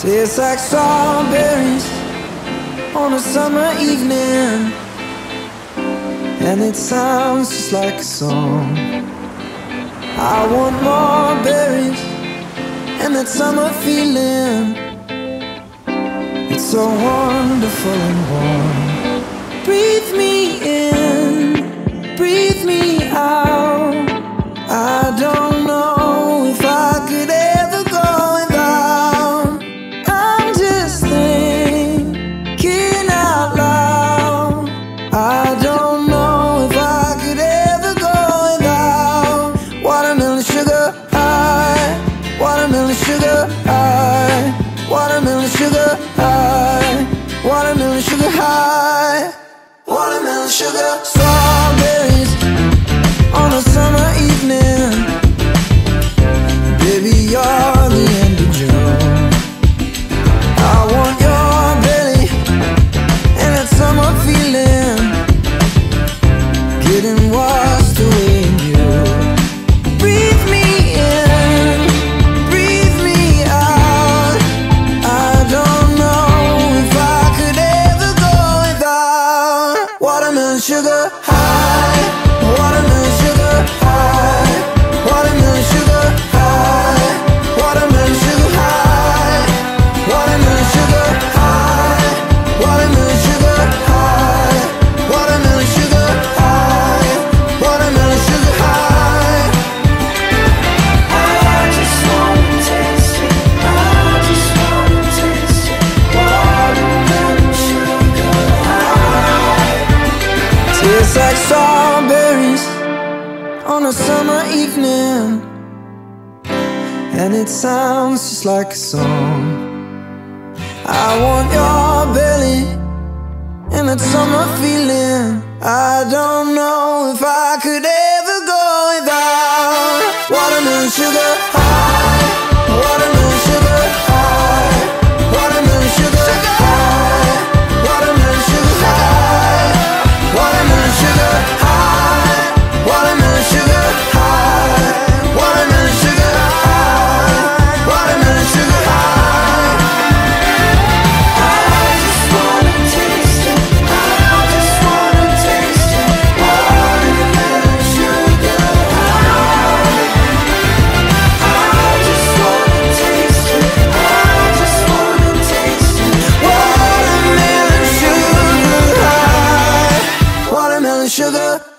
Tastes like strawberries on a summer evening, and it sounds just like a song. I want more berries and that summer feeling. It's so wonderful and warm. Breathe me in, breathe me out. I don't watermelon sugar high, watermelon sugar high, watermelon sugar high, watermelon sugar strawberries on a summer evening. Baby, you're the end of June. I want your belly and that summer feeling. Getting washed sugar high, Tastes like strawberries on a summer evening, and it sounds just like a song. I want your belly and that summer feeling. Watermelon